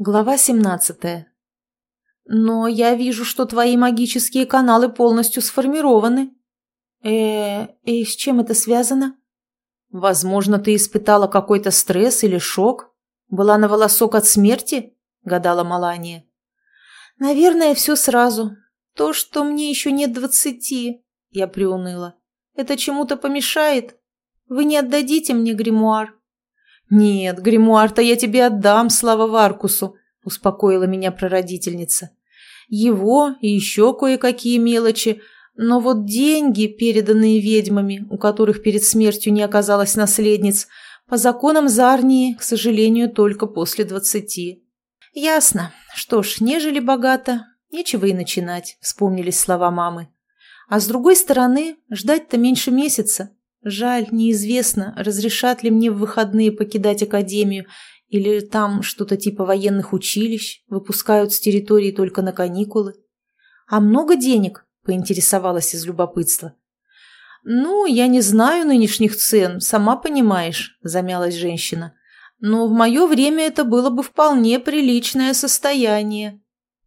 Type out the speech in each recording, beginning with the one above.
Глава 17. «Но я вижу, что твои магические каналы полностью сформированы». э и с чем это связано?» «Возможно, ты испытала какой-то стресс или шок? Была на волосок от смерти?» – гадала Малания. «Наверное, все сразу. То, что мне еще нет двадцати», – я приуныла. «Это чему-то помешает? Вы не отдадите мне гримуар?» «Нет, гримуар-то я тебе отдам, слава Варкусу», – успокоила меня прародительница. «Его и еще кое-какие мелочи, но вот деньги, переданные ведьмами, у которых перед смертью не оказалось наследниц, по законам Зарнии, к сожалению, только после двадцати». «Ясно. Что ж, нежели богато, нечего и начинать», – вспомнились слова мамы. «А с другой стороны, ждать-то меньше месяца, Жаль, неизвестно, разрешат ли мне в выходные покидать академию, или там что-то типа военных училищ, выпускают с территории только на каникулы. А много денег? Поинтересовалась из любопытства. «Ну, я не знаю нынешних цен, сама понимаешь», – замялась женщина. «Но в мое время это было бы вполне приличное состояние.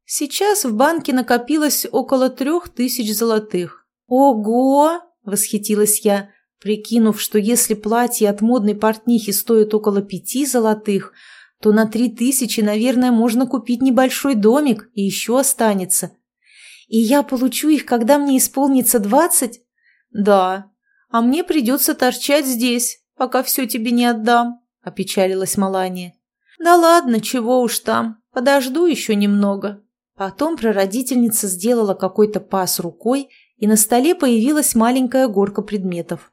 Сейчас в банке накопилось около трех тысяч золотых». «Ого!» – восхитилась я прикинув, что если платье от модной портнихи стоит около пяти золотых, то на три тысячи, наверное, можно купить небольшой домик и еще останется. И я получу их, когда мне исполнится двадцать? Да. А мне придется торчать здесь, пока все тебе не отдам, — опечалилась Малания. Да ладно, чего уж там, подожду еще немного. Потом прародительница сделала какой-то пас рукой, и на столе появилась маленькая горка предметов.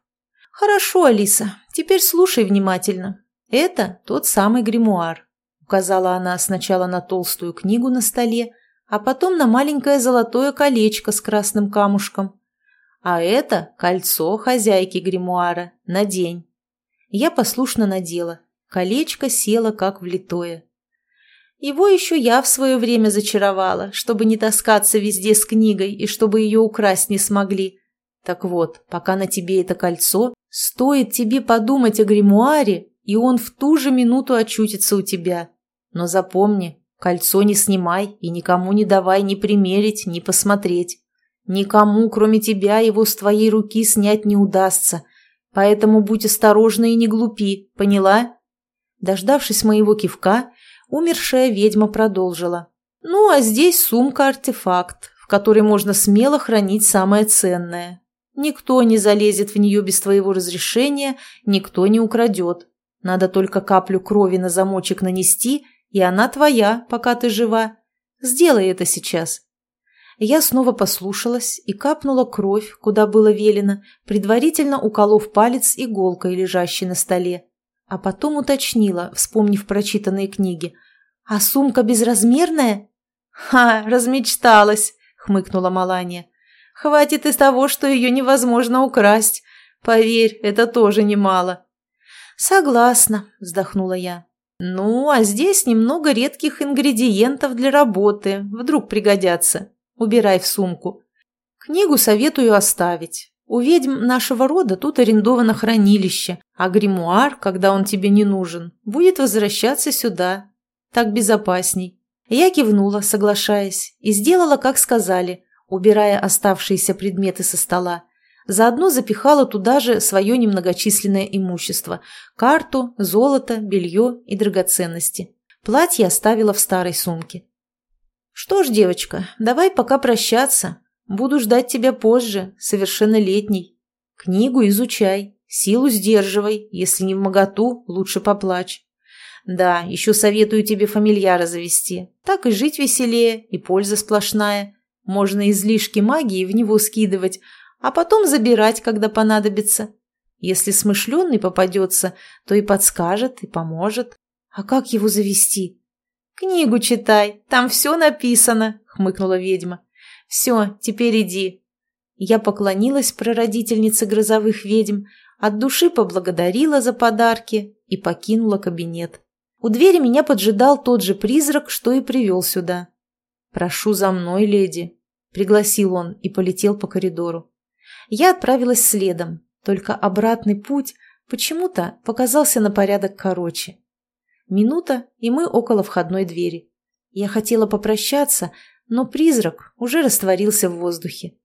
«Хорошо, Алиса, теперь слушай внимательно. Это тот самый гримуар», — указала она сначала на толстую книгу на столе, а потом на маленькое золотое колечко с красным камушком. «А это кольцо хозяйки гримуара. Надень». Я послушно надела. Колечко село как влитое. Его еще я в свое время зачаровала, чтобы не таскаться везде с книгой и чтобы ее украсть не смогли. Так вот, пока на тебе это кольцо, Стоит тебе подумать о гримуаре, и он в ту же минуту очутится у тебя. Но запомни, кольцо не снимай и никому не давай ни примерить, ни посмотреть. Никому, кроме тебя, его с твоей руки снять не удастся. Поэтому будь осторожна и не глупи, поняла?» Дождавшись моего кивка, умершая ведьма продолжила. «Ну, а здесь сумка-артефакт, в которой можно смело хранить самое ценное. Никто не залезет в нее без твоего разрешения, никто не украдет. Надо только каплю крови на замочек нанести, и она твоя, пока ты жива. Сделай это сейчас». Я снова послушалась и капнула кровь, куда было велено, предварительно уколов палец иголкой, лежащей на столе. А потом уточнила, вспомнив прочитанные книги. «А сумка безразмерная?» «Ха, размечталась!» — хмыкнула Малания. Хватит из того, что ее невозможно украсть. Поверь, это тоже немало. Согласна, вздохнула я. Ну, а здесь немного редких ингредиентов для работы. Вдруг пригодятся. Убирай в сумку. Книгу советую оставить. У ведьм нашего рода тут арендовано хранилище, а гримуар, когда он тебе не нужен, будет возвращаться сюда. Так безопасней. Я кивнула, соглашаясь, и сделала, как сказали убирая оставшиеся предметы со стола. Заодно запихала туда же свое немногочисленное имущество – карту, золото, белье и драгоценности. Платье оставила в старой сумке. «Что ж, девочка, давай пока прощаться. Буду ждать тебя позже, совершеннолетней. Книгу изучай, силу сдерживай, если не в моготу, лучше поплачь. Да, еще советую тебе фамильяра завести. Так и жить веселее, и польза сплошная. Можно излишки магии в него скидывать, а потом забирать, когда понадобится. Если смышленный попадется, то и подскажет, и поможет. А как его завести? Книгу читай, там все написано, хмыкнула ведьма. Все, теперь иди. Я поклонилась прародительнице грозовых ведьм, от души поблагодарила за подарки и покинула кабинет. У двери меня поджидал тот же призрак, что и привел сюда. «Прошу за мной, леди», — пригласил он и полетел по коридору. Я отправилась следом, только обратный путь почему-то показался на порядок короче. Минута, и мы около входной двери. Я хотела попрощаться, но призрак уже растворился в воздухе.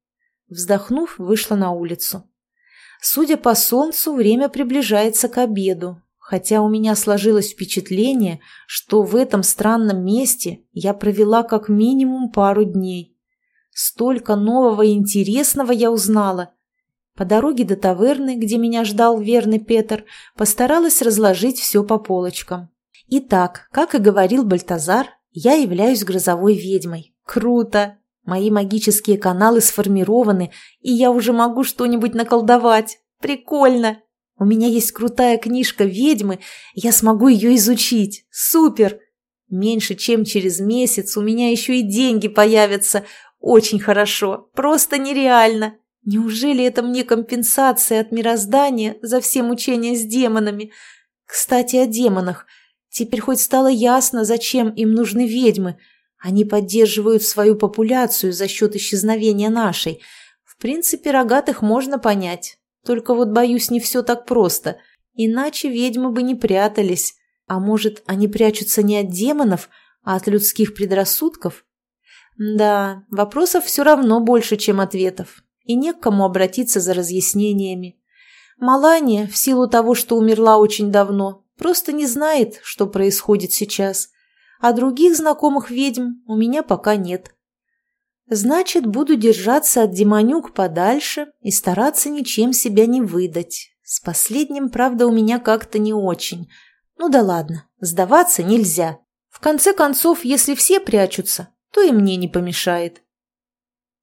Вздохнув, вышла на улицу. Судя по солнцу, время приближается к обеду, хотя у меня сложилось впечатление, что в этом странном месте я провела как минимум пару дней. Столько нового и интересного я узнала. По дороге до таверны, где меня ждал верный Петр, постаралась разложить все по полочкам. Итак, как и говорил Бальтазар, я являюсь грозовой ведьмой. Круто! Мои магические каналы сформированы, и я уже могу что-нибудь наколдовать. Прикольно! У меня есть крутая книжка ведьмы, я смогу ее изучить. Супер! Меньше чем через месяц у меня еще и деньги появятся. Очень хорошо, просто нереально. Неужели это мне компенсация от мироздания за все мучения с демонами? Кстати, о демонах. Теперь хоть стало ясно, зачем им нужны ведьмы – они поддерживают свою популяцию за счет исчезновения нашей. В принципе, рогатых можно понять. Только вот, боюсь, не все так просто. Иначе ведьмы бы не прятались. А может, они прячутся не от демонов, а от людских предрассудков? Да, вопросов все равно больше, чем ответов. И не к кому обратиться за разъяснениями. Малания, в силу того, что умерла очень давно, просто не знает, что происходит сейчас а других знакомых ведьм у меня пока нет. Значит, буду держаться от демонюк подальше и стараться ничем себя не выдать. С последним, правда, у меня как-то не очень. Ну да ладно, сдаваться нельзя. В конце концов, если все прячутся, то и мне не помешает.